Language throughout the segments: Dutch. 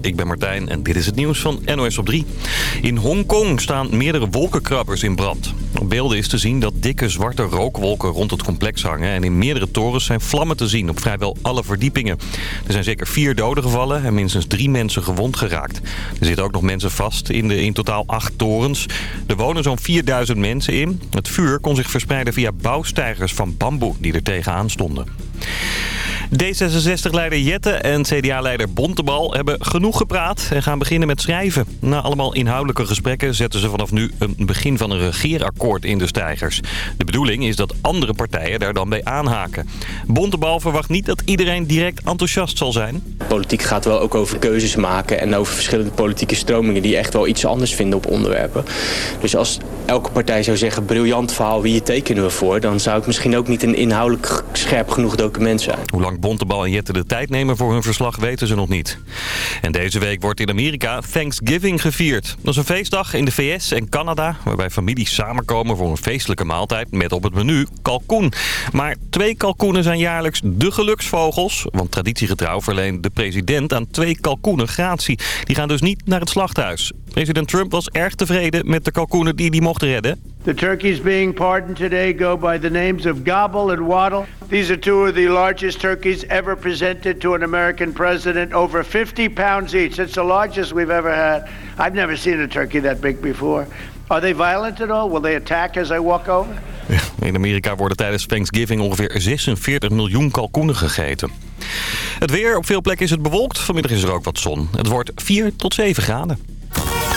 ik ben Martijn en dit is het nieuws van NOS op 3. In Hongkong staan meerdere wolkenkrabbers in brand. Op beelden is te zien dat dikke zwarte rookwolken rond het complex hangen... en in meerdere torens zijn vlammen te zien op vrijwel alle verdiepingen. Er zijn zeker vier doden gevallen en minstens drie mensen gewond geraakt. Er zitten ook nog mensen vast in de in totaal acht torens. Er wonen zo'n 4000 mensen in. Het vuur kon zich verspreiden via bouwstijgers van bamboe die er tegenaan stonden. D66-leider Jette en CDA-leider Bontebal hebben genoeg gepraat en gaan beginnen met schrijven. Na allemaal inhoudelijke gesprekken zetten ze vanaf nu een begin van een regeerakkoord in de stijgers. De bedoeling is dat andere partijen daar dan bij aanhaken. Bontebal verwacht niet dat iedereen direct enthousiast zal zijn. Politiek gaat wel ook over keuzes maken en over verschillende politieke stromingen die echt wel iets anders vinden op onderwerpen. Dus als elke partij zou zeggen, briljant verhaal, wie je tekenen we voor, dan zou het misschien ook niet een inhoudelijk scherp genoeg document zijn. Hoe lang Bontebal en Jette de tijd nemen voor hun verslag weten ze nog niet. En deze week wordt in Amerika Thanksgiving gevierd. Dat is een feestdag in de VS en Canada... waarbij families samenkomen voor een feestelijke maaltijd met op het menu kalkoen. Maar twee kalkoenen zijn jaarlijks de geluksvogels. Want traditiegetrouw verleent de president aan twee kalkoenen gratie. Die gaan dus niet naar het slachthuis. President Trump was erg tevreden met de kalkoenen die hij mocht redden. The turkeys being pardoned today go by the names of Gobble and Waddle. These are two of the largest turkeys ever presented to an American president, over 50 pounds each. It's the largest we've ever had. I've never seen a turkey that big before. Are they violent at all? Will they attack as I walk over? In Amerika worden tijdens Thanksgiving ongeveer 46 miljoen kalkoenen gegeten. Het weer, op veel plekken is het bewolkt. Vanmiddag is er ook wat zon. Het wordt 4 tot 7 graden.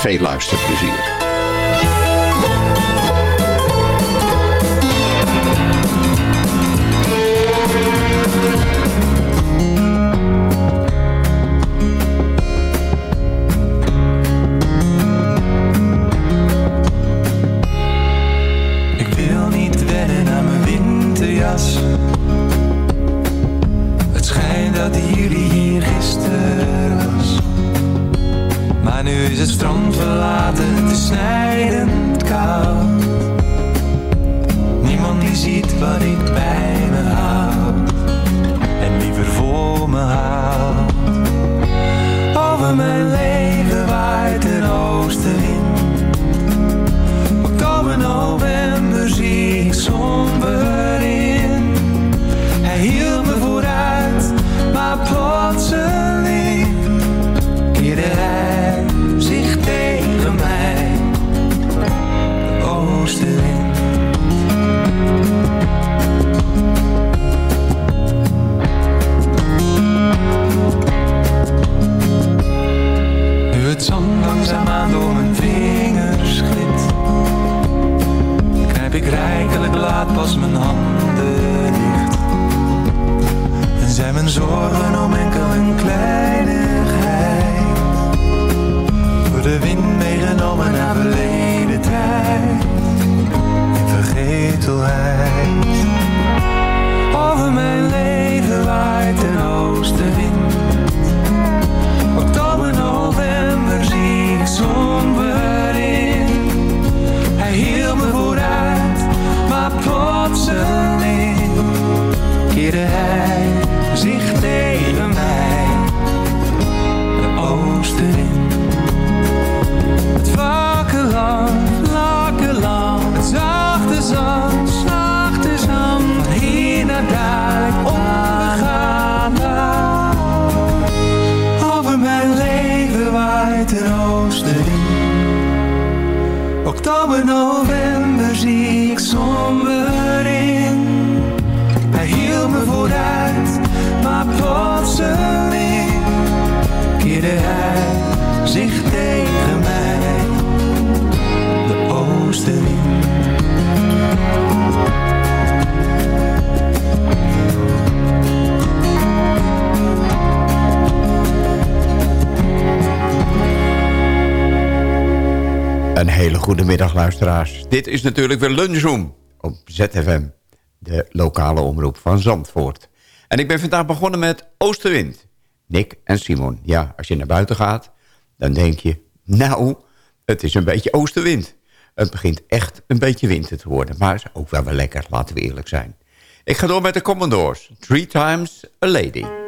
Veel luisterplezier. Dit is natuurlijk weer Lunchroom op ZFM, de lokale omroep van Zandvoort. En ik ben vandaag begonnen met oostenwind. Nick en Simon. Ja, als je naar buiten gaat, dan denk je... nou, het is een beetje oostenwind. Het begint echt een beetje winter te worden. Maar is ook wel weer lekker, laten we eerlijk zijn. Ik ga door met de Commodores. Three times a lady.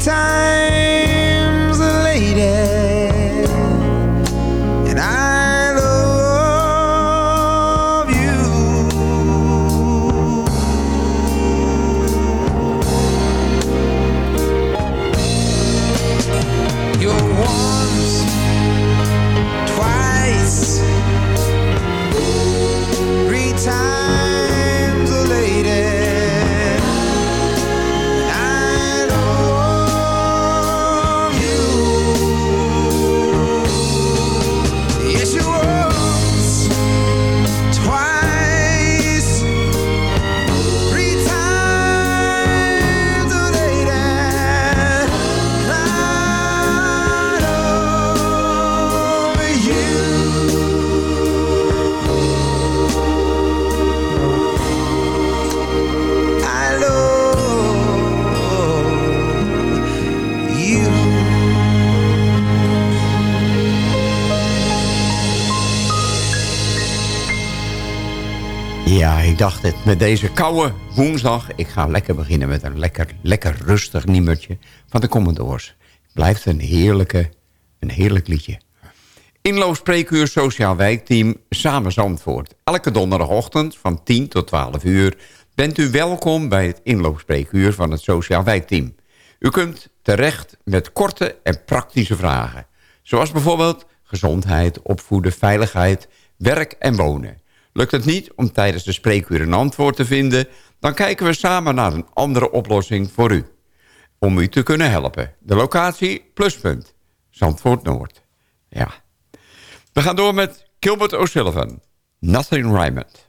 time. Met deze koude woensdag. Ik ga lekker beginnen met een lekker, lekker rustig nummertje van de Commodores. Blijft een heerlijke, een heerlijk liedje. Inloopspreekuur Sociaal Wijkteam Samen Zandvoort. Elke donderdagochtend van 10 tot 12 uur bent u welkom bij het inloopspreekuur van het Sociaal Wijkteam. U kunt terecht met korte en praktische vragen. Zoals bijvoorbeeld gezondheid, opvoeden, veiligheid, werk en wonen. Lukt het niet om tijdens de spreekuur een antwoord te vinden... dan kijken we samen naar een andere oplossing voor u. Om u te kunnen helpen. De locatie Pluspunt. Zandvoort Noord. Ja. We gaan door met Gilbert O'Sullivan. Nothing Rhymed.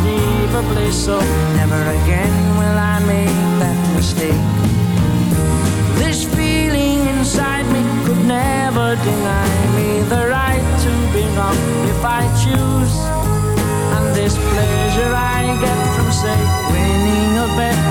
unbelievably so? Never again will I make that mistake. This feeling inside me could never deny me the right to be wrong if I choose. And this pleasure I get from, say, winning a bet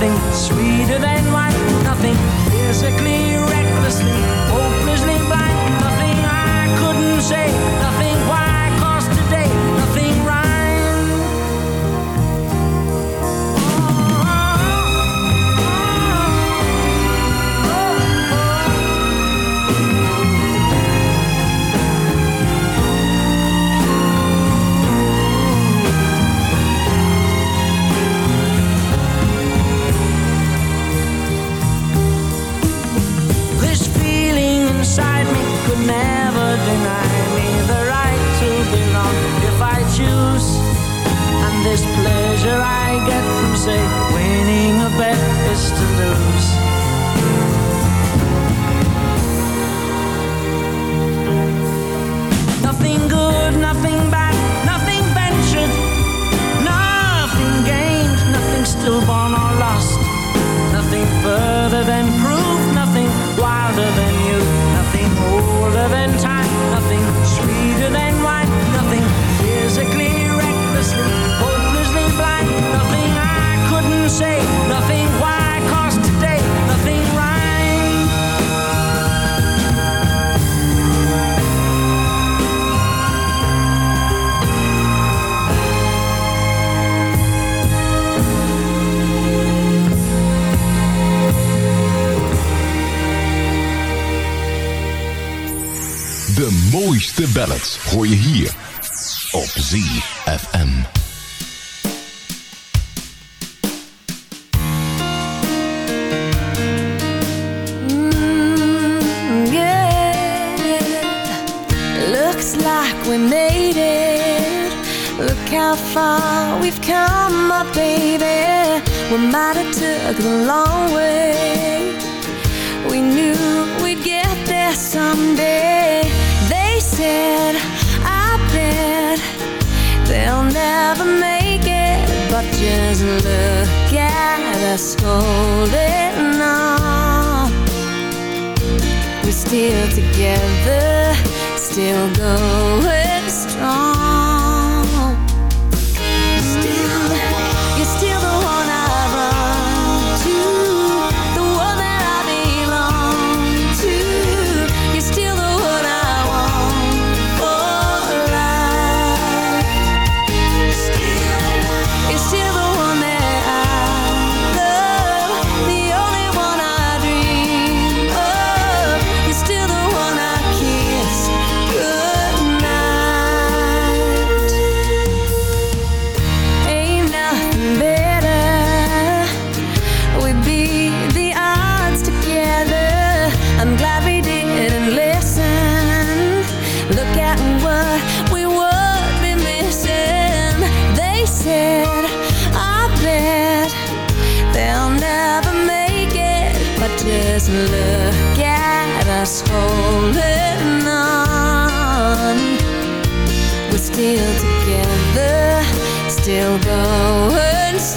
nothing sweeter than wine, nothing physically, recklessly, ballads hoor je hier op ZFM. Mm. Looks like we made it. Look how far we've come, my baby. We might have took the long way. We knew we'd get there someday. Said, I bet they'll never make it. But just look at us holding on. We're still together, still going strong.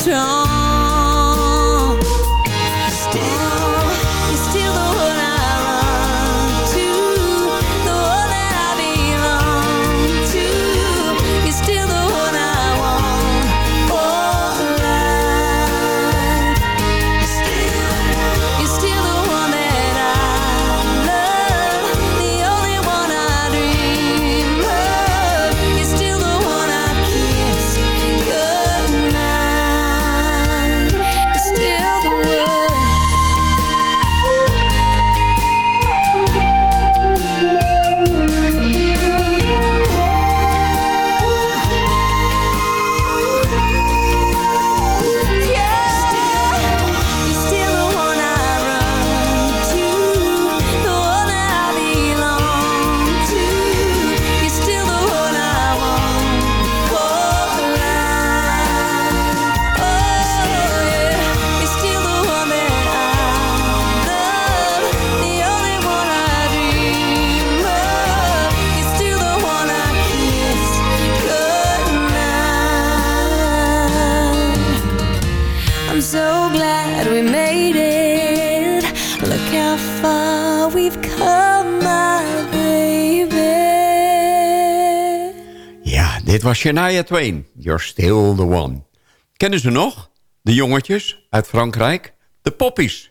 Strong. Shania Twain. You're still the one. Kennen ze nog? De jongetjes uit Frankrijk? De poppies.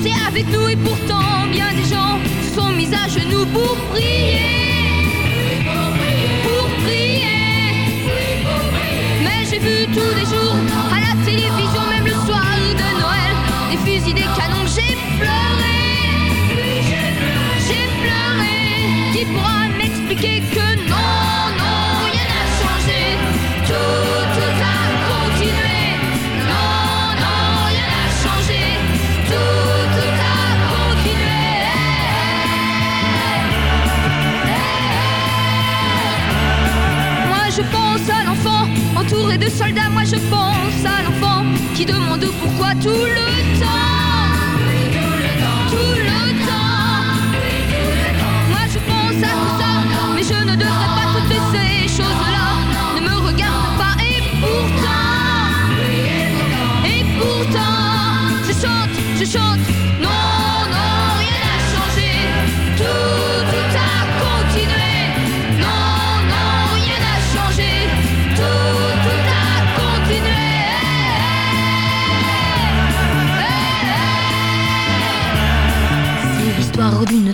chanter avec nous et pourtant bien des gens sont mis à genoux pour prier. Pour prier. Pour prier. Mais j'ai vu tous les jours à la télévision, même le soir de Noël, des fusils, des canons, j'ai pleuré. J'ai pleuré. Qui pourra m'expliquer que de soldats. Moi je pense à l'enfant qui demande pourquoi tout le temps.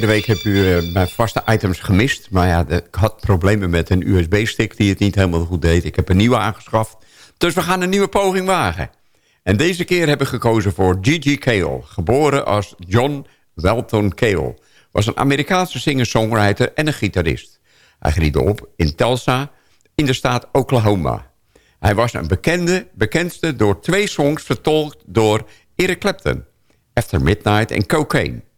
Verleden week heb u eh, mijn vaste items gemist. Maar ja, ik had problemen met een USB-stick die het niet helemaal goed deed. Ik heb een nieuwe aangeschaft. Dus we gaan een nieuwe poging wagen. En deze keer hebben we gekozen voor Gigi Cale. Geboren als John Welton Cale. Was een Amerikaanse singer-songwriter en een gitarist. Hij groeide op in Tulsa in de staat Oklahoma. Hij was een bekende, bekendste door twee songs vertolkt door Eric Clapton. After Midnight en Cocaine.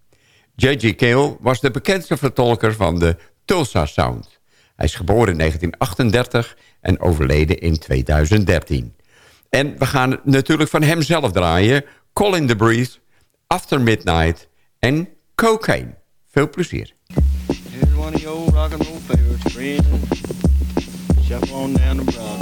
J.G. Cale was de bekendste vertolker van de Tulsa Sound. Hij is geboren in 1938 en overleden in 2013. En we gaan natuurlijk van hem zelf draaien. Colin the Breeze, After Midnight en Cocaine. Veel plezier. Here's one of your rock and favorites, on Broadway.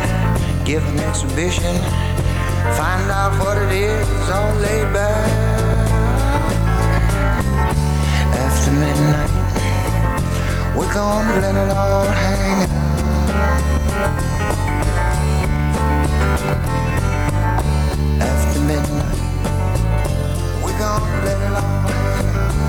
give an exhibition, find out what it is all laid back. After midnight, we're gonna let it all hang out. After midnight, we're gonna let it all hang out.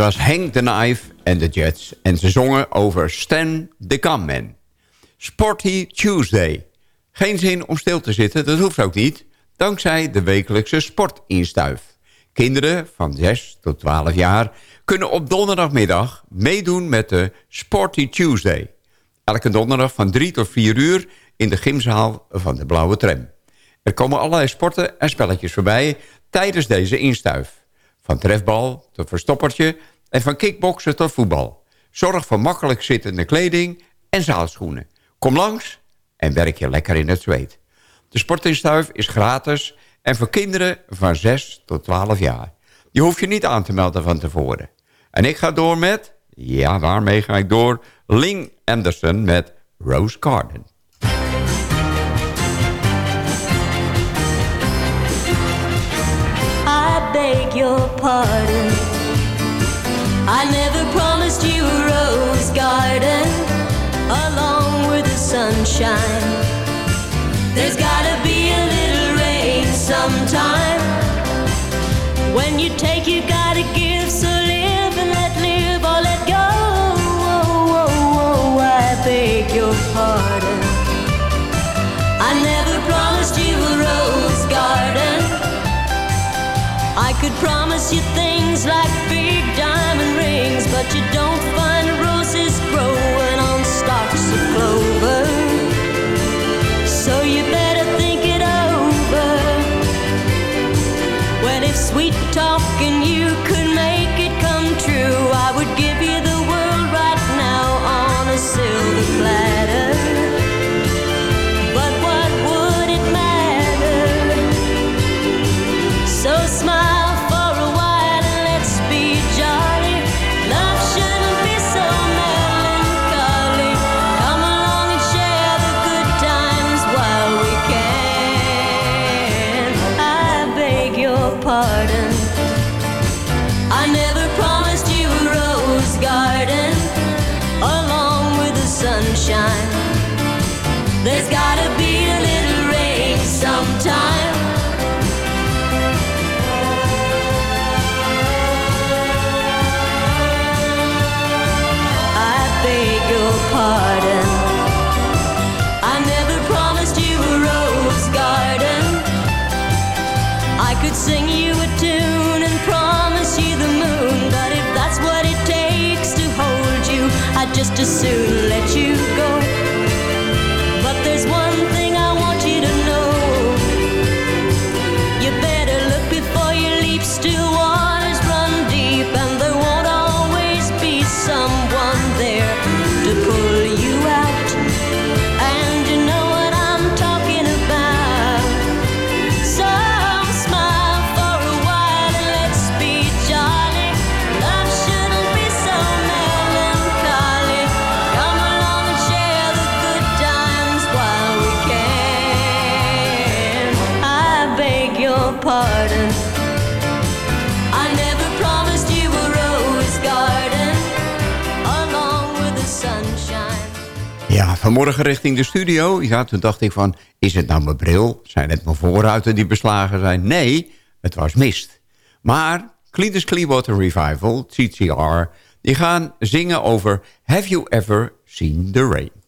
Was Hank the Knife en de Jets. En ze zongen over Stan the Gunman. Sporty Tuesday. Geen zin om stil te zitten, dat hoeft ook niet. Dankzij de wekelijkse sportinstuif. Kinderen van 6 tot 12 jaar kunnen op donderdagmiddag meedoen met de Sporty Tuesday. Elke donderdag van 3 tot 4 uur in de gymzaal van de Blauwe Tram. Er komen allerlei sporten en spelletjes voorbij tijdens deze instuif. Van trefbal tot verstoppertje en van kickboksen tot voetbal. Zorg voor makkelijk zittende kleding en zaalschoenen. Kom langs en werk je lekker in het zweet. De sportinstuif is gratis en voor kinderen van 6 tot 12 jaar. Je hoeft je niet aan te melden van tevoren. En ik ga door met, ja waarmee ga ik door? Ling Anderson met Rose Garden. I beg your pardon. I never promised you a rose garden along with the sunshine. There's gotta be a little rain sometime. When you take, you gotta give. So live and let live or let go. Oh, oh, oh, I beg your pardon. I never promised you a rose garden. I could promise you things noite just soon vanmorgen richting de studio. Ja, toen dacht ik van, is het nou mijn bril? Zijn het mijn voorruiten die beslagen zijn? Nee, het was mist. Maar Cletus Clearwater Revival, TCR... die gaan zingen over Have You Ever Seen the Rain?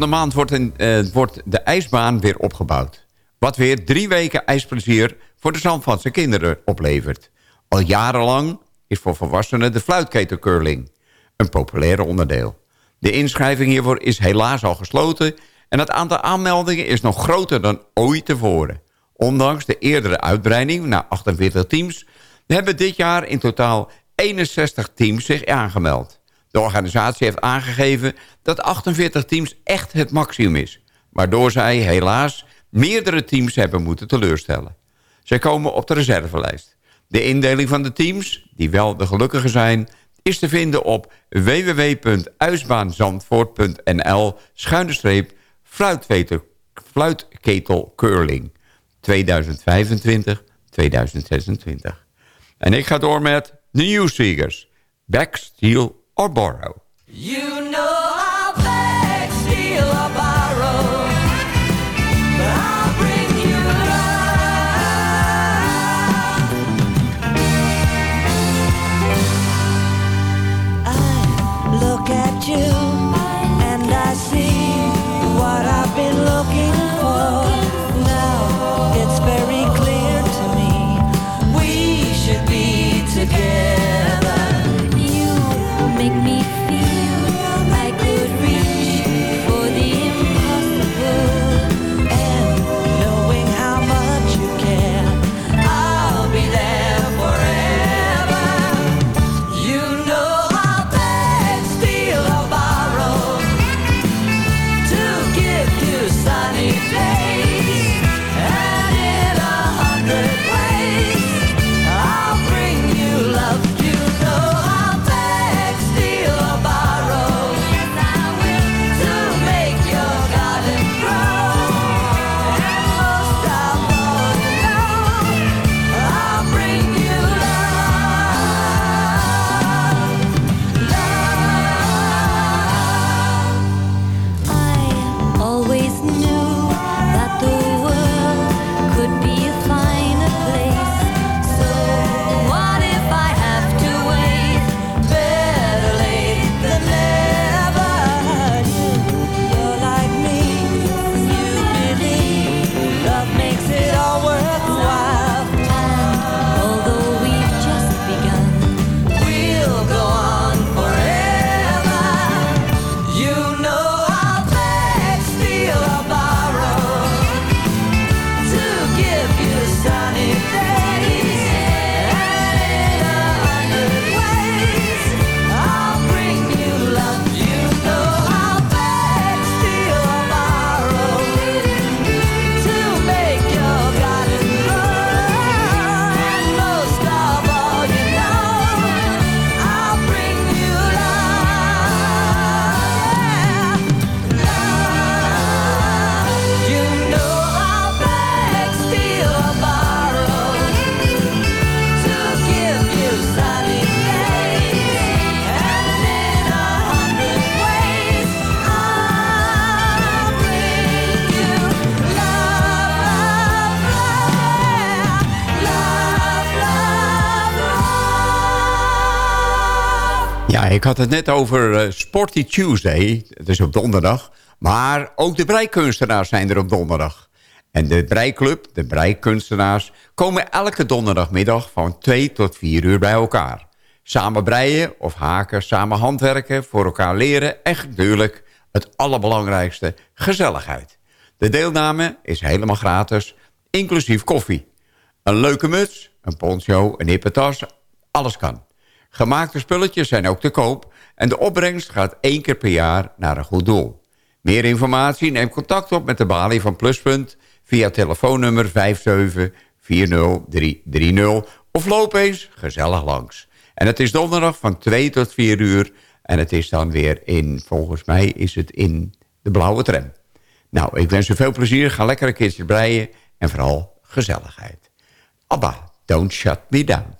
Volgende maand wordt, eh, wordt de ijsbaan weer opgebouwd. Wat weer drie weken ijsplezier voor de Zandvatse kinderen oplevert. Al jarenlang is voor volwassenen de fluitketelcurling een populair onderdeel. De inschrijving hiervoor is helaas al gesloten... en het aantal aanmeldingen is nog groter dan ooit tevoren. Ondanks de eerdere uitbreiding naar 48 teams... hebben dit jaar in totaal 61 teams zich aangemeld. De organisatie heeft aangegeven dat 48 teams echt het maximum is... waardoor zij helaas meerdere teams hebben moeten teleurstellen. Zij komen op de reservelijst. De indeling van de teams, die wel de gelukkige zijn... is te vinden op www.uisbaanzandvoort.nl schuine fluitketel curling 2025-2026. En ik ga door met de Newsseekers. Back, Steal or Borrow. You know ik had het net over eh, Sporty Tuesday. Het is op donderdag. Maar ook de breikunstenaars zijn er op donderdag. En de breiklub, de breikunstenaars... komen elke donderdagmiddag van 2 tot 4 uur bij elkaar. Samen breien of haken, samen handwerken, voor elkaar leren... en natuurlijk het allerbelangrijkste, gezelligheid. De deelname is helemaal gratis, inclusief koffie. Een leuke muts, een poncho, een hippe tas, alles kan. Gemaakte spulletjes zijn ook te koop... en de opbrengst gaat één keer per jaar naar een goed doel. Meer informatie neem contact op met de balie van Pluspunt... via telefoonnummer 5740330 of loop eens gezellig langs. En het is donderdag van 2 tot 4 uur... en het is dan weer in, volgens mij is het in de blauwe tram. Nou, ik wens u veel plezier, ga lekker een keertje breien... en vooral gezelligheid. Abba, don't shut me down.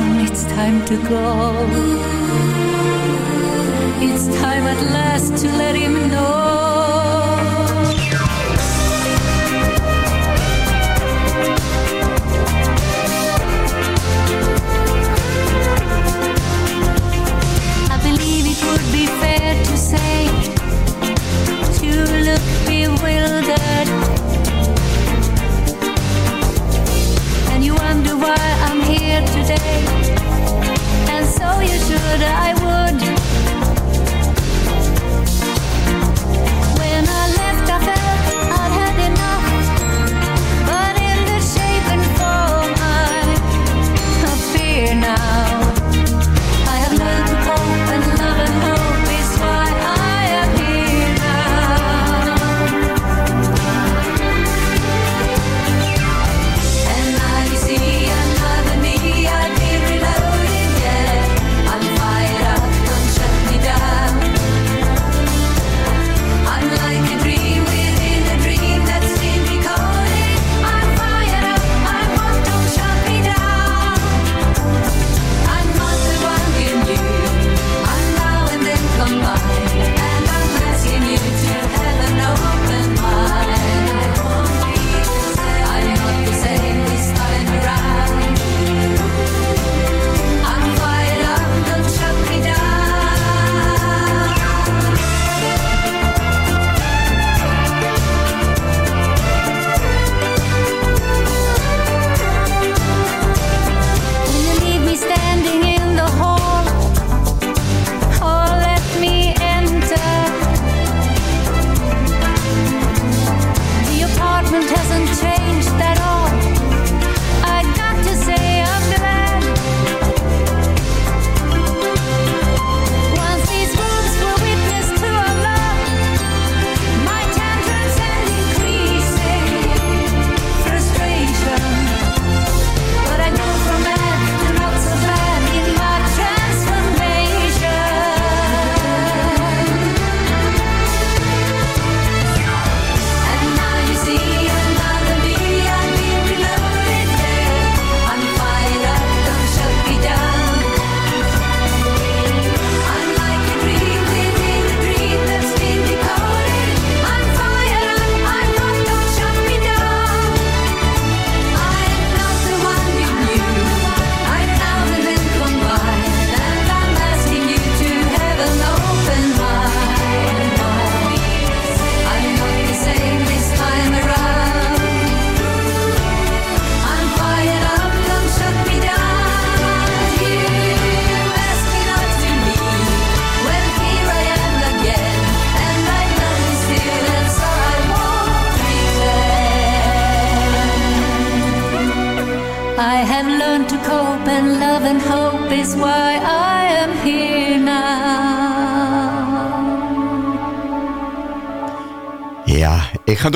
it's time to go. It's time at last to let him know.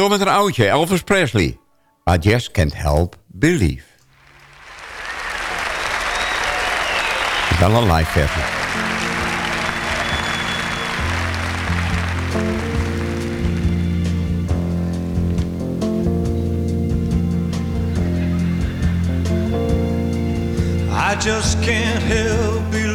door met een oudje. Elvis Presley. I just can't help believe. Wel een live versie. I just can't help believe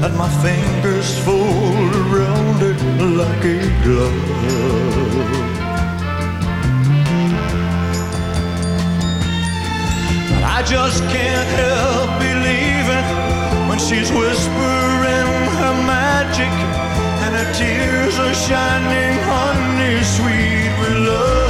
that my fingers fold around it like a glove. I just can't help believing when she's whispering her magic and her tears are shining honey sweet with love.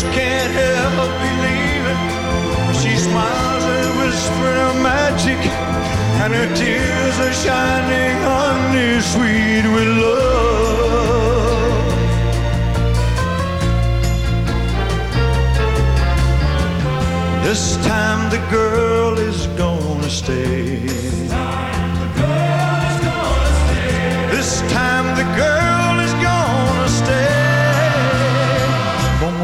Just can't help believing she smiles and whispers her magic and her tears are shining sweet with love. This time the girl is gonna stay.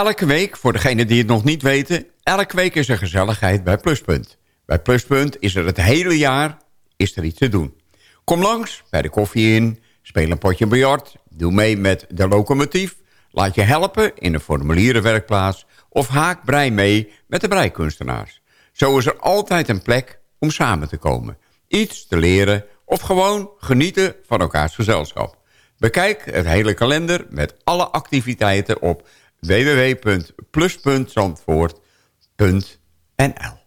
Elke week, voor degenen die het nog niet weten... elke week is er gezelligheid bij Pluspunt. Bij Pluspunt is er het hele jaar is er iets te doen. Kom langs bij de koffie in, speel een potje biljart... doe mee met de locomotief... laat je helpen in de formulierenwerkplaats... of haak brei mee met de breikunstenaars. Zo is er altijd een plek om samen te komen. Iets te leren of gewoon genieten van elkaars gezelschap. Bekijk het hele kalender met alle activiteiten op www.plus.zandvoort.nl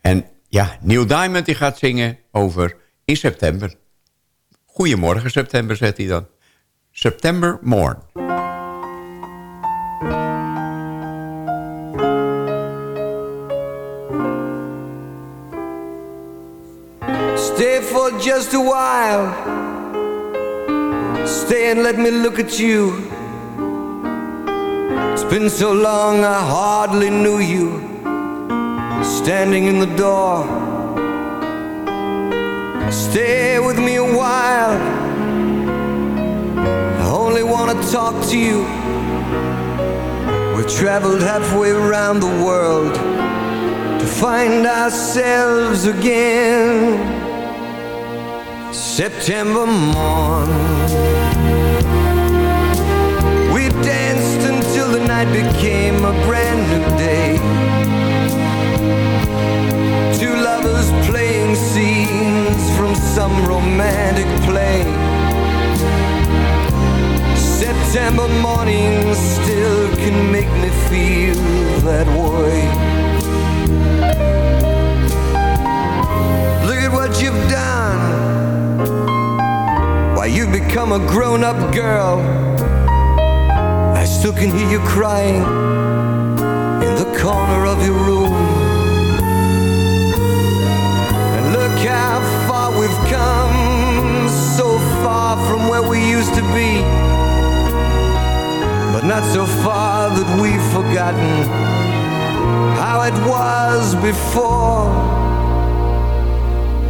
En ja, Neil Diamond die gaat zingen over in september. Goedemorgen september, zegt hij dan. September morn. Stay for just a while. Stay and let me look at you. It's been so long I hardly knew you. Standing in the door. Stay with me a while. I only want to talk to you. We've traveled halfway around the world to find ourselves again. September morn. Night became a brand new day. Two lovers playing scenes from some romantic play. September morning still can make me feel that way. Look at what you've done. Why, you've become a grown up girl. Still can hear you crying in the corner of your room. And look how far we've come, so far from where we used to be. But not so far that we've forgotten how it was before.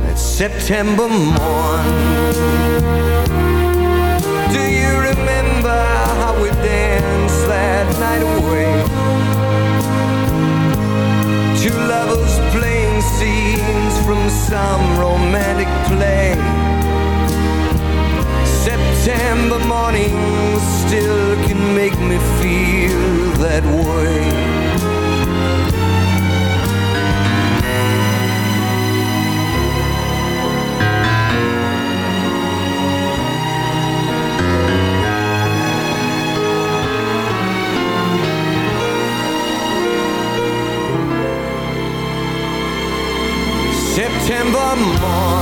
That September morn. Do you remember night away? Two lovers playing scenes from some romantic play. September morning still can make me feel that way. September morn.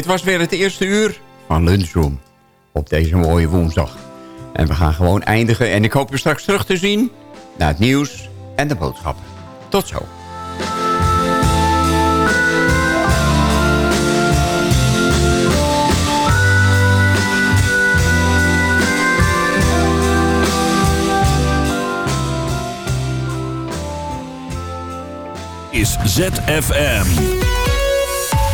Dit was weer het eerste uur van Lunchroom. Op deze mooie woensdag. En we gaan gewoon eindigen. En ik hoop je straks terug te zien naar het nieuws en de boodschappen. Tot zo. is ZFM.